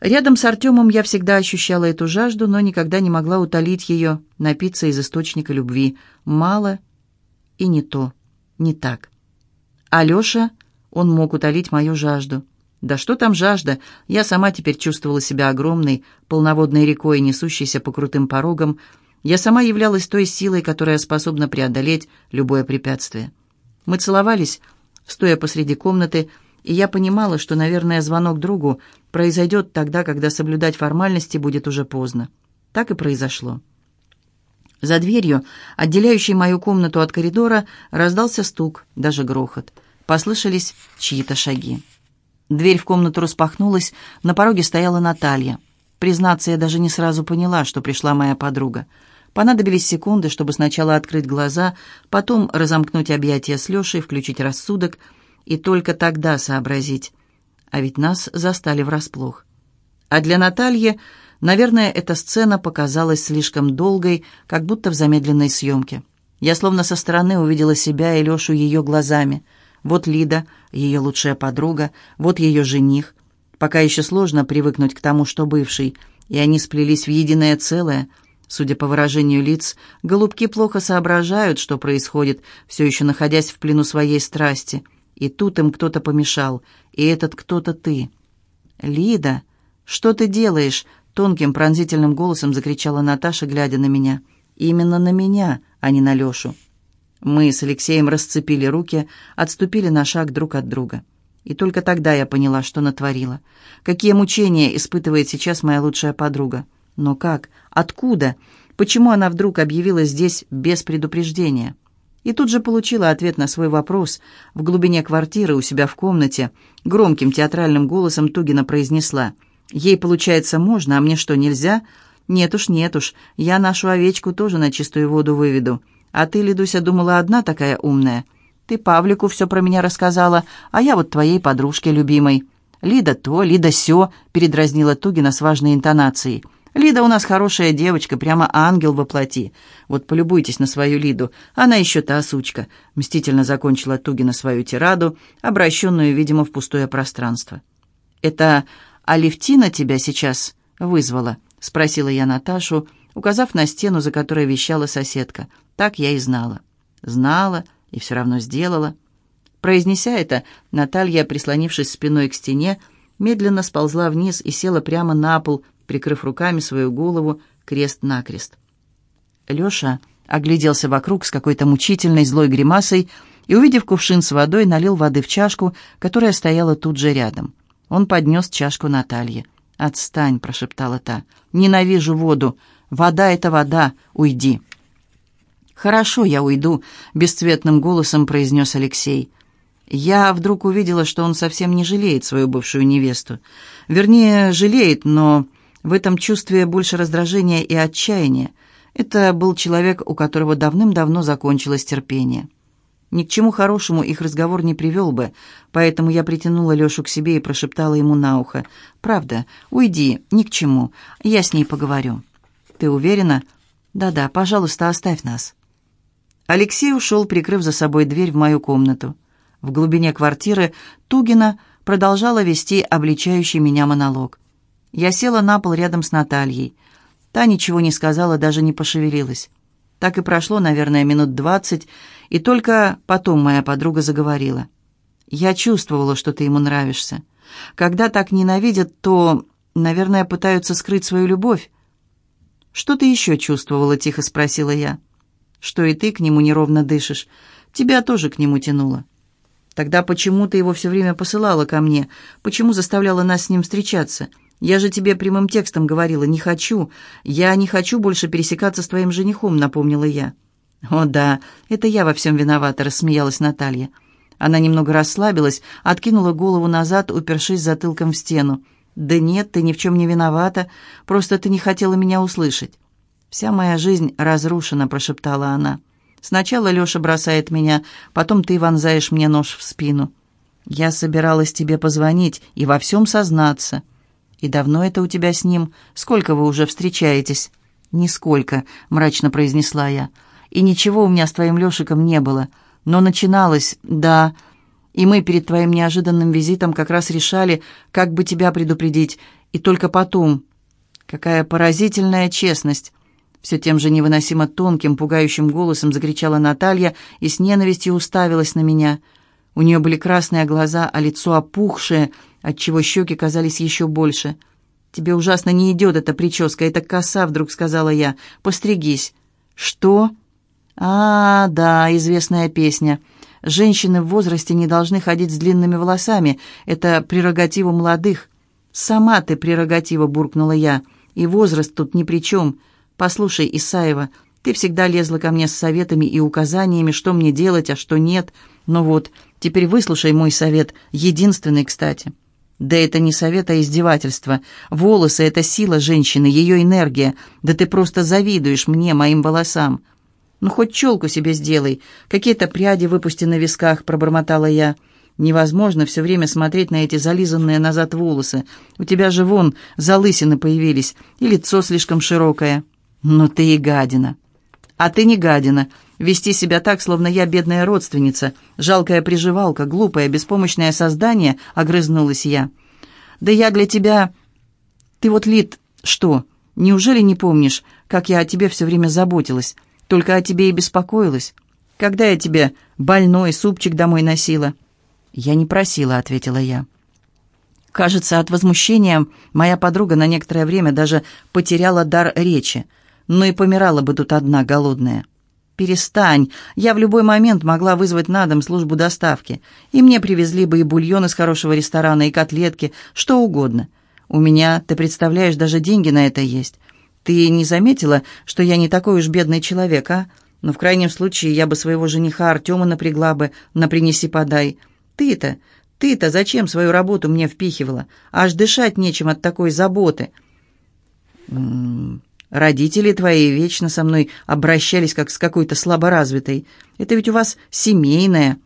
Рядом с Артемом я всегда ощущала эту жажду, но никогда не могла утолить ее, напиться из источника любви. Мало и не то, не так. Алеша, он мог утолить мою жажду. Да что там жажда? Я сама теперь чувствовала себя огромной, полноводной рекой, несущейся по крутым порогам. Я сама являлась той силой, которая способна преодолеть любое препятствие. Мы целовались, стоя посреди комнаты, и я понимала, что, наверное, звонок другу произойдет тогда, когда соблюдать формальности будет уже поздно. Так и произошло. За дверью, отделяющей мою комнату от коридора, раздался стук, даже грохот. Послышались чьи-то шаги. Дверь в комнату распахнулась, на пороге стояла Наталья. Признаться, я даже не сразу поняла, что пришла моя подруга. Понадобились секунды, чтобы сначала открыть глаза, потом разомкнуть объятия с Лешей, включить рассудок и только тогда сообразить. А ведь нас застали врасплох. А для Натальи, наверное, эта сцена показалась слишком долгой, как будто в замедленной съемке. Я словно со стороны увидела себя и Лешу ее глазами — вот Лида, ее лучшая подруга, вот ее жених. Пока еще сложно привыкнуть к тому, что бывший, и они сплелись в единое целое. Судя по выражению лиц, голубки плохо соображают, что происходит, все еще находясь в плену своей страсти. И тут им кто-то помешал, и этот кто-то ты. «Лида, что ты делаешь?» — тонким пронзительным голосом закричала Наташа, глядя на меня. «Именно на меня, а не на Лешу». Мы с Алексеем расцепили руки, отступили на шаг друг от друга. И только тогда я поняла, что натворила. Какие мучения испытывает сейчас моя лучшая подруга. Но как? Откуда? Почему она вдруг объявилась здесь без предупреждения? И тут же получила ответ на свой вопрос. В глубине квартиры у себя в комнате громким театральным голосом Тугина произнесла. «Ей, получается, можно, а мне что, нельзя?» «Нет уж, нет уж, я нашу овечку тоже на чистую воду выведу». А ты, Лидуся, думала одна такая умная? Ты Павлику все про меня рассказала, а я вот твоей подружке любимой. Лида то, Лида сё, передразнила Тугина с важной интонацией. Лида у нас хорошая девочка, прямо ангел во плоти. Вот полюбуйтесь на свою Лиду, она еще та сучка. Мстительно закончила Тугина свою тираду, обращенную, видимо, в пустое пространство. «Это Алевтина тебя сейчас вызвала?» — спросила я Наташу, указав на стену, за которой вещала соседка. Так я и знала. Знала и все равно сделала. Произнеся это, Наталья, прислонившись спиной к стене, медленно сползла вниз и села прямо на пол, прикрыв руками свою голову крест-накрест. Леша огляделся вокруг с какой-то мучительной злой гримасой и, увидев кувшин с водой, налил воды в чашку, которая стояла тут же рядом. Он поднес чашку Наталье. «Отстань», — прошептала та. «Ненавижу воду. Вода — это вода. Уйди». «Хорошо, я уйду», — бесцветным голосом произнес Алексей. Я вдруг увидела, что он совсем не жалеет свою бывшую невесту. Вернее, жалеет, но в этом чувстве больше раздражения и отчаяния. Это был человек, у которого давным-давно закончилось терпение. Ни к чему хорошему их разговор не привел бы, поэтому я притянула Лешу к себе и прошептала ему на ухо. «Правда, уйди, ни к чему, я с ней поговорю». «Ты уверена?» «Да-да, пожалуйста, оставь нас». Алексей ушел, прикрыв за собой дверь в мою комнату. В глубине квартиры Тугина продолжала вести обличающий меня монолог. Я села на пол рядом с Натальей. Та ничего не сказала, даже не пошевелилась. Так и прошло, наверное, минут двадцать, и только потом моя подруга заговорила. «Я чувствовала, что ты ему нравишься. Когда так ненавидят, то, наверное, пытаются скрыть свою любовь». «Что ты еще чувствовала?» — тихо спросила я что и ты к нему неровно дышишь. Тебя тоже к нему тянуло. Тогда почему ты его все время посылала ко мне? Почему заставляла нас с ним встречаться? Я же тебе прямым текстом говорила, не хочу. Я не хочу больше пересекаться с твоим женихом, напомнила я. О да, это я во всем виновата, рассмеялась Наталья. Она немного расслабилась, откинула голову назад, упершись затылком в стену. «Да нет, ты ни в чем не виновата, просто ты не хотела меня услышать». «Вся моя жизнь разрушена», — прошептала она. «Сначала Леша бросает меня, потом ты вонзаешь мне нож в спину. Я собиралась тебе позвонить и во всем сознаться. И давно это у тебя с ним? Сколько вы уже встречаетесь?» «Нисколько», — мрачно произнесла я. «И ничего у меня с твоим Лешиком не было. Но начиналось, да, И мы перед твоим неожиданным визитом как раз решали, как бы тебя предупредить, и только потом. Какая поразительная честность!» Все тем же невыносимо тонким, пугающим голосом закричала Наталья и с ненавистью уставилась на меня. У нее были красные глаза, а лицо опухшее, отчего щеки казались еще больше. «Тебе ужасно не идет эта прическа, эта коса», — вдруг сказала я. «Постригись». «Что?» «А, да, известная песня. Женщины в возрасте не должны ходить с длинными волосами. Это прерогатива молодых». «Сама ты прерогатива», — буркнула я. «И возраст тут ни при чем. Послушай, Исаева, ты всегда лезла ко мне с советами и указаниями, что мне делать, а что нет. Но вот, теперь выслушай мой совет, единственный, кстати». «Да это не совет, а издевательство. Волосы — это сила женщины, ее энергия. Да ты просто завидуешь мне, моим волосам». «Ну, хоть челку себе сделай. Какие-то пряди выпусти на висках», — пробормотала я. «Невозможно все время смотреть на эти зализанные назад волосы. У тебя же вон залысины появились, и лицо слишком широкое». «Ну ты и гадина». «А ты не гадина. Вести себя так, словно я бедная родственница, жалкая приживалка, глупое, беспомощное создание», — огрызнулась я. «Да я для тебя...» «Ты вот, Лид, что, неужели не помнишь, как я о тебе все время заботилась?» Только о тебе и беспокоилась. Когда я тебе больной супчик домой носила?» «Я не просила», — ответила я. Кажется, от возмущения моя подруга на некоторое время даже потеряла дар речи, но и помирала бы тут одна голодная. «Перестань! Я в любой момент могла вызвать на дом службу доставки, и мне привезли бы и бульон из хорошего ресторана, и котлетки, что угодно. У меня, ты представляешь, даже деньги на это есть. Ты не заметила, что я не такой уж бедный человек, а? Но в крайнем случае я бы своего жениха Артема напрягла бы на «принеси-подай». Ты-то, ты-то зачем свою работу мне впихивала? Аж дышать нечем от такой заботы. М -м -м. Родители твои вечно со мной обращались как с какой-то слаборазвитой. Это ведь у вас семейное.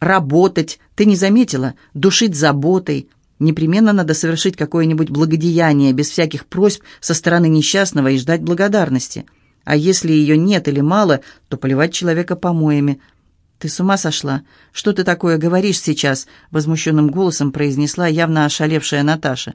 Работать, ты не заметила? Душить заботой. Непременно надо совершить какое-нибудь благодеяние без всяких просьб со стороны несчастного и ждать благодарности. А если ее нет или мало, то поливать человека помоями. «Ты с ума сошла? Что ты такое говоришь сейчас?» Возмущенным голосом произнесла явно ошалевшая Наташа.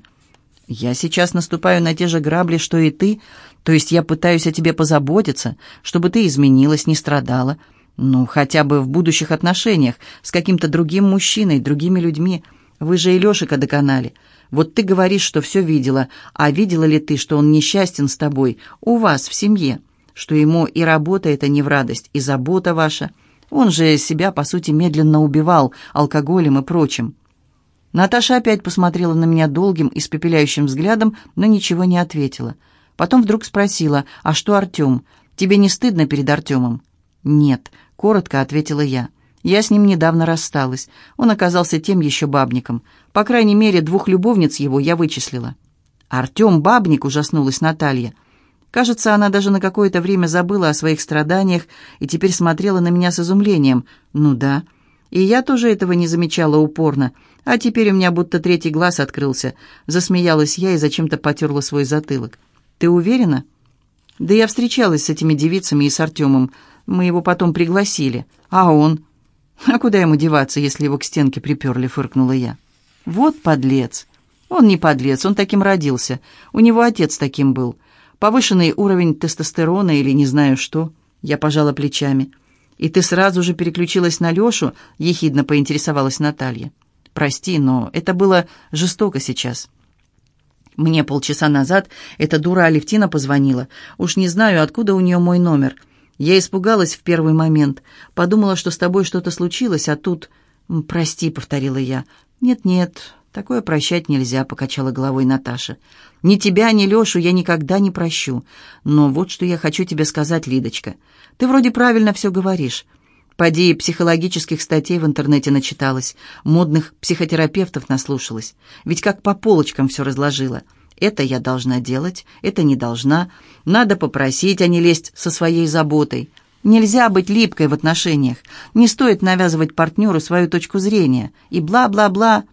«Я сейчас наступаю на те же грабли, что и ты. То есть я пытаюсь о тебе позаботиться, чтобы ты изменилась, не страдала. Ну, хотя бы в будущих отношениях с каким-то другим мужчиной, другими людьми». Вы же и Лешика доконали. Вот ты говоришь, что все видела, а видела ли ты, что он несчастен с тобой, у вас, в семье, что ему и работа это не в радость, и забота ваша? Он же себя, по сути, медленно убивал алкоголем и прочим». Наташа опять посмотрела на меня долгим, испепеляющим взглядом, но ничего не ответила. Потом вдруг спросила, «А что Артем? Тебе не стыдно перед Артемом?» «Нет», — коротко ответила я. Я с ним недавно рассталась. Он оказался тем еще бабником. По крайней мере, двух любовниц его я вычислила. «Артем бабник!» — ужаснулась Наталья. Кажется, она даже на какое-то время забыла о своих страданиях и теперь смотрела на меня с изумлением. «Ну да. И я тоже этого не замечала упорно. А теперь у меня будто третий глаз открылся». Засмеялась я и зачем-то потерла свой затылок. «Ты уверена?» «Да я встречалась с этими девицами и с Артемом. Мы его потом пригласили. А он?» «А куда ему деваться, если его к стенке приперли?» — фыркнула я. «Вот подлец!» «Он не подлец, он таким родился. У него отец таким был. Повышенный уровень тестостерона или не знаю что». Я пожала плечами. «И ты сразу же переключилась на Лешу?» — ехидно поинтересовалась Наталья. «Прости, но это было жестоко сейчас». Мне полчаса назад эта дура Алевтина позвонила. Уж не знаю, откуда у нее мой номер — я испугалась в первый момент. Подумала, что с тобой что-то случилось, а тут... «Прости», — повторила я. «Нет-нет, такое прощать нельзя», — покачала головой Наташа. «Ни тебя, ни Лешу я никогда не прощу. Но вот что я хочу тебе сказать, Лидочка. Ты вроде правильно все говоришь. Поди психологических статей в интернете начиталась, модных психотерапевтов наслушалась. Ведь как по полочкам все разложила». Это я должна делать, это не должна. Надо попросить, а не лезть со своей заботой. Нельзя быть липкой в отношениях. Не стоит навязывать партнеру свою точку зрения. И бла-бла-бла.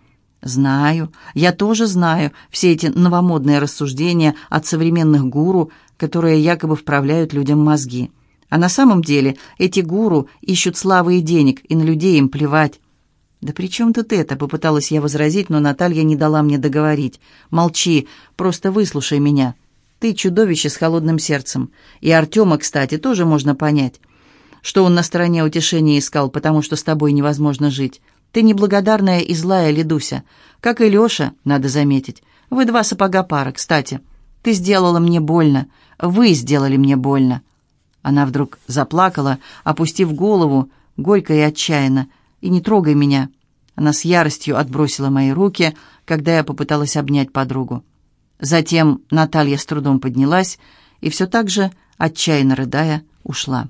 Знаю, я тоже знаю все эти новомодные рассуждения от современных гуру, которые якобы вправляют людям мозги. А на самом деле эти гуру ищут славы и денег, и на людей им плевать. «Да при чем тут это?» — попыталась я возразить, но Наталья не дала мне договорить. «Молчи, просто выслушай меня. Ты чудовище с холодным сердцем. И Артема, кстати, тоже можно понять, что он на стороне утешения искал, потому что с тобой невозможно жить. Ты неблагодарная и злая, Ледуся. Как и Леша, надо заметить. Вы два сапога пара, кстати. Ты сделала мне больно. Вы сделали мне больно». Она вдруг заплакала, опустив голову, горько и отчаянно. «И не трогай меня». Она с яростью отбросила мои руки, когда я попыталась обнять подругу. Затем Наталья с трудом поднялась и все так же, отчаянно рыдая, ушла.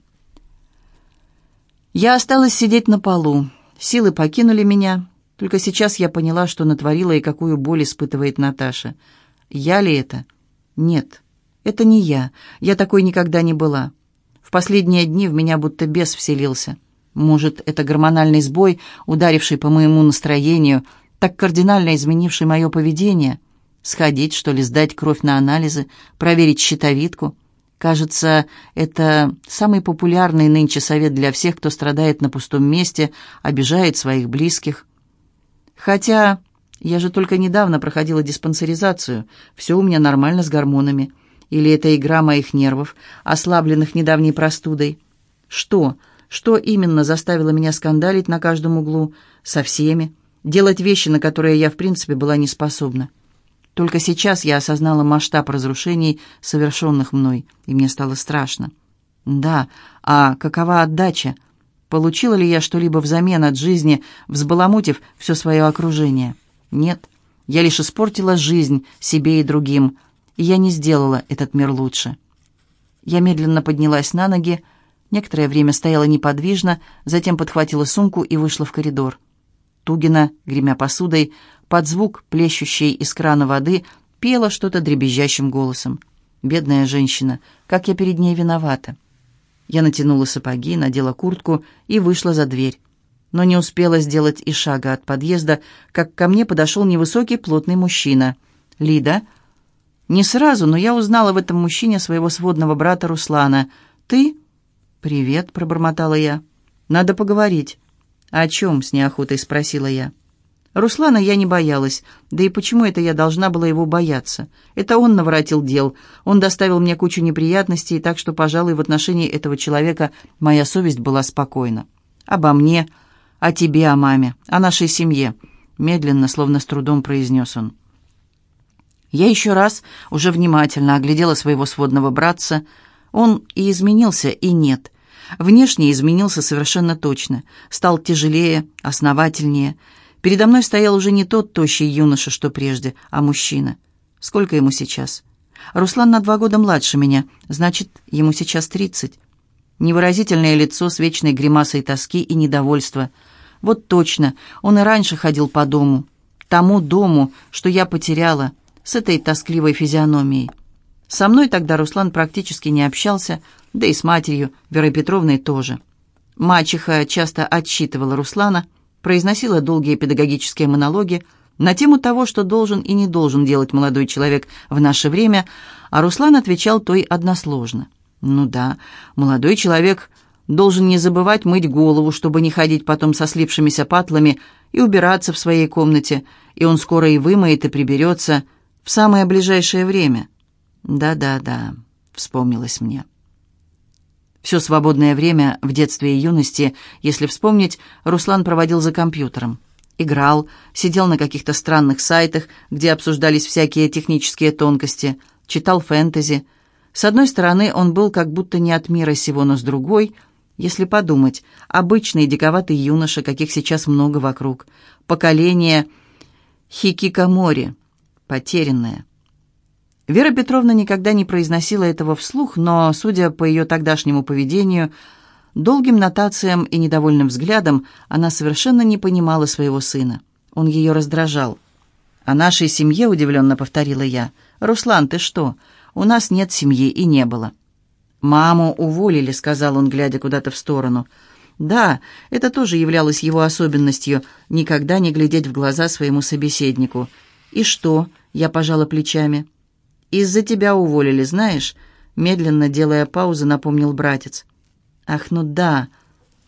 Я осталась сидеть на полу. Силы покинули меня. Только сейчас я поняла, что натворила и какую боль испытывает Наташа. Я ли это? Нет, это не я. Я такой никогда не была. В последние дни в меня будто бес вселился. Может, это гормональный сбой, ударивший по моему настроению, так кардинально изменивший мое поведение? Сходить, что ли, сдать кровь на анализы, проверить щитовидку? Кажется, это самый популярный нынче совет для всех, кто страдает на пустом месте, обижает своих близких. Хотя я же только недавно проходила диспансеризацию, все у меня нормально с гормонами. Или это игра моих нервов, ослабленных недавней простудой? Что? Что именно заставило меня скандалить на каждом углу, со всеми, делать вещи, на которые я, в принципе, была не способна? Только сейчас я осознала масштаб разрушений, совершенных мной, и мне стало страшно. Да, а какова отдача? Получила ли я что-либо взамен от жизни, взбаламутив все свое окружение? Нет, я лишь испортила жизнь себе и другим – и я не сделала этот мир лучше. Я медленно поднялась на ноги, некоторое время стояла неподвижно, затем подхватила сумку и вышла в коридор. Тугина, гремя посудой, под звук, плещущей из крана воды, пела что-то дребезжащим голосом. Бедная женщина, как я перед ней виновата. Я натянула сапоги, надела куртку и вышла за дверь. Но не успела сделать и шага от подъезда, как ко мне подошел невысокий плотный мужчина. «Лида», не сразу, но я узнала в этом мужчине своего сводного брата Руслана. «Ты?» «Привет», — пробормотала я. «Надо поговорить». «О чем?» — с неохотой спросила я. Руслана я не боялась. Да и почему это я должна была его бояться? Это он наворотил дел. Он доставил мне кучу неприятностей, так что, пожалуй, в отношении этого человека моя совесть была спокойна. Обо мне, о тебе, о маме, о нашей семье. Медленно, словно с трудом произнес он. Я еще раз уже внимательно оглядела своего сводного братца. Он и изменился, и нет. Внешне изменился совершенно точно. Стал тяжелее, основательнее. Передо мной стоял уже не тот тощий юноша, что прежде, а мужчина. Сколько ему сейчас? Руслан на два года младше меня, значит, ему сейчас тридцать. Невыразительное лицо с вечной гримасой тоски и недовольства. Вот точно, он и раньше ходил по дому. Тому дому, что я потеряла — с этой тоскливой физиономией. Со мной тогда Руслан практически не общался, да и с матерью, Верой Петровной тоже. Мачеха часто отчитывала Руслана, произносила долгие педагогические монологи на тему того, что должен и не должен делать молодой человек в наше время, а Руслан отвечал той односложно. «Ну да, молодой человек должен не забывать мыть голову, чтобы не ходить потом со слипшимися патлами и убираться в своей комнате, и он скоро и вымоет, и приберется», в самое ближайшее время. Да-да-да, вспомнилось мне. Все свободное время в детстве и юности, если вспомнить, Руслан проводил за компьютером. Играл, сидел на каких-то странных сайтах, где обсуждались всякие технические тонкости, читал фэнтези. С одной стороны, он был как будто не от мира сего, но с другой, если подумать, обычный диковатый юноша, каких сейчас много вокруг, поколение хикикамори, потерянная. Вера Петровна никогда не произносила этого вслух, но, судя по ее тогдашнему поведению, долгим нотациям и недовольным взглядам, она совершенно не понимала своего сына. Он ее раздражал. «О нашей семье», — удивленно повторила я. «Руслан, ты что? У нас нет семьи и не было». «Маму уволили», — сказал он, глядя куда-то в сторону. Да, это тоже являлось его особенностью — никогда не глядеть в глаза своему собеседнику. «И что?» Я пожала плечами. «Из-за тебя уволили, знаешь?» Медленно, делая паузу, напомнил братец. «Ах, ну да.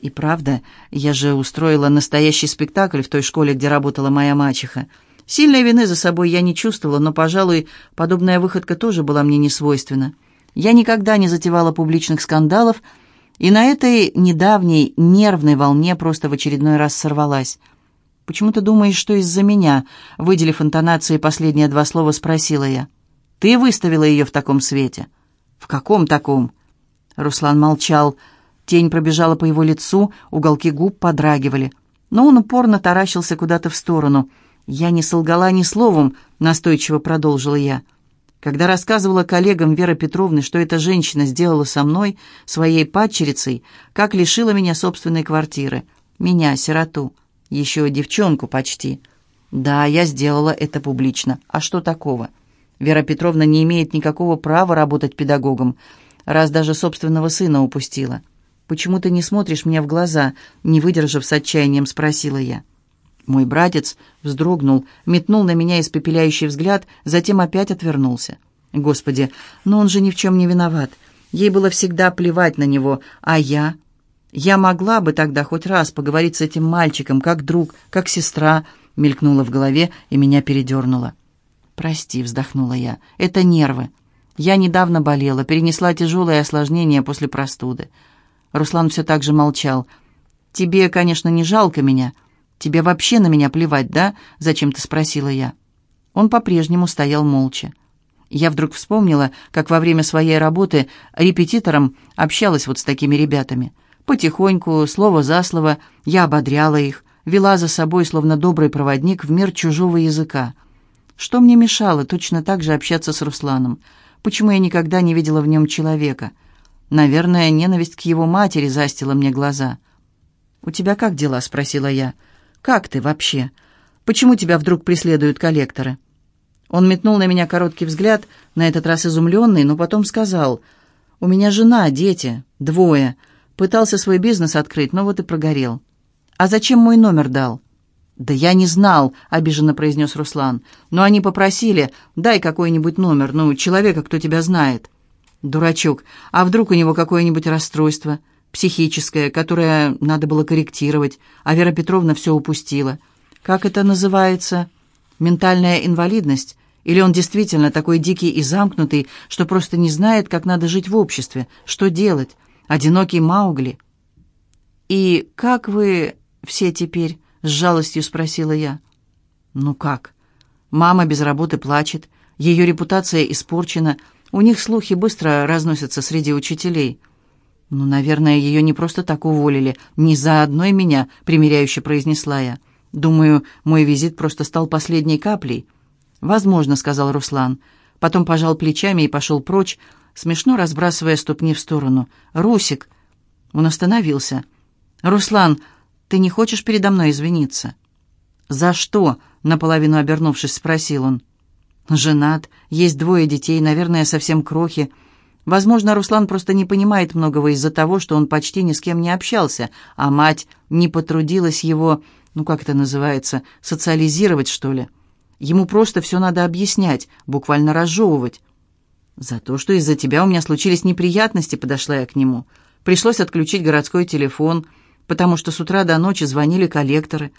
И правда, я же устроила настоящий спектакль в той школе, где работала моя мачеха. Сильной вины за собой я не чувствовала, но, пожалуй, подобная выходка тоже была мне не свойственна. Я никогда не затевала публичных скандалов, и на этой недавней нервной волне просто в очередной раз сорвалась. «Почему ты думаешь, что из-за меня?» Выделив интонации последние два слова, спросила я. «Ты выставила ее в таком свете?» «В каком таком?» Руслан молчал. Тень пробежала по его лицу, уголки губ подрагивали. Но он упорно таращился куда-то в сторону. «Я не солгала ни словом», — настойчиво продолжила я. Когда рассказывала коллегам Вера Петровны, что эта женщина сделала со мной, своей падчерицей, как лишила меня собственной квартиры, меня, сироту, еще девчонку почти. Да, я сделала это публично. А что такого? Вера Петровна не имеет никакого права работать педагогом, раз даже собственного сына упустила. «Почему ты не смотришь мне в глаза?» Не выдержав с отчаянием, спросила я. Мой братец вздрогнул, метнул на меня испепеляющий взгляд, затем опять отвернулся. Господи, но он же ни в чем не виноват. Ей было всегда плевать на него, а я... Я могла бы тогда хоть раз поговорить с этим мальчиком, как друг, как сестра, мелькнула в голове и меня передернула. «Прости», — вздохнула я, — «это нервы. Я недавно болела, перенесла тяжелое осложнение после простуды». Руслан все так же молчал. «Тебе, конечно, не жалко меня», — «Тебе вообще на меня плевать, да?» — зачем-то спросила я. Он по-прежнему стоял молча. Я вдруг вспомнила, как во время своей работы репетитором общалась вот с такими ребятами. Потихоньку, слово за слово, я ободряла их, вела за собой, словно добрый проводник, в мир чужого языка. Что мне мешало точно так же общаться с Русланом? Почему я никогда не видела в нем человека? Наверное, ненависть к его матери застила мне глаза. «У тебя как дела?» — спросила я. Как ты вообще? Почему тебя вдруг преследуют коллекторы?» Он метнул на меня короткий взгляд, на этот раз изумленный, но потом сказал, «У меня жена, дети, двое. Пытался свой бизнес открыть, но вот и прогорел. А зачем мой номер дал?» «Да я не знал», — обиженно произнес Руслан. «Но они попросили, дай какой-нибудь номер, ну, человека, кто тебя знает». «Дурачок, а вдруг у него какое-нибудь расстройство? психическое, которое надо было корректировать, а Вера Петровна все упустила. Как это называется? Ментальная инвалидность? Или он действительно такой дикий и замкнутый, что просто не знает, как надо жить в обществе, что делать? Одинокий Маугли. «И как вы все теперь?» — с жалостью спросила я. «Ну как? Мама без работы плачет, ее репутация испорчена, у них слухи быстро разносятся среди учителей». «Ну, наверное, ее не просто так уволили, не за одной меня», — примиряюще произнесла я. «Думаю, мой визит просто стал последней каплей». «Возможно», — сказал Руслан. Потом пожал плечами и пошел прочь, смешно разбрасывая ступни в сторону. «Русик!» Он остановился. «Руслан, ты не хочешь передо мной извиниться?» «За что?» — наполовину обернувшись, спросил он. «Женат, есть двое детей, наверное, совсем крохи». Возможно, Руслан просто не понимает многого из-за того, что он почти ни с кем не общался, а мать не потрудилась его, ну как это называется, социализировать, что ли. Ему просто все надо объяснять, буквально разжевывать. «За то, что из-за тебя у меня случились неприятности», — подошла я к нему. Пришлось отключить городской телефон, потому что с утра до ночи звонили коллекторы.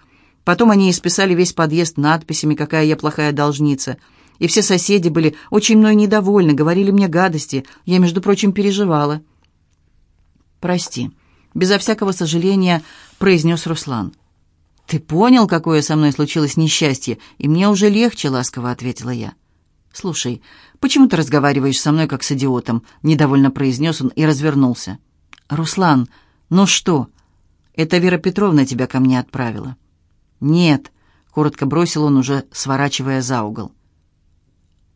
Потом они исписали весь подъезд надписями, какая я плохая должница — и все соседи были очень мной недовольны, говорили мне гадости. Я, между прочим, переживала. «Прости», — безо всякого сожаления произнес Руслан. «Ты понял, какое со мной случилось несчастье, и мне уже легче», — ласково ответила я. «Слушай, почему ты разговариваешь со мной, как с идиотом?» — недовольно произнес он и развернулся. «Руслан, ну что? Это Вера Петровна тебя ко мне отправила?» «Нет», — коротко бросил он, уже сворачивая за угол.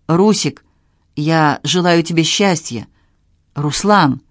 «Русик, я желаю тебе счастья. Руслан!»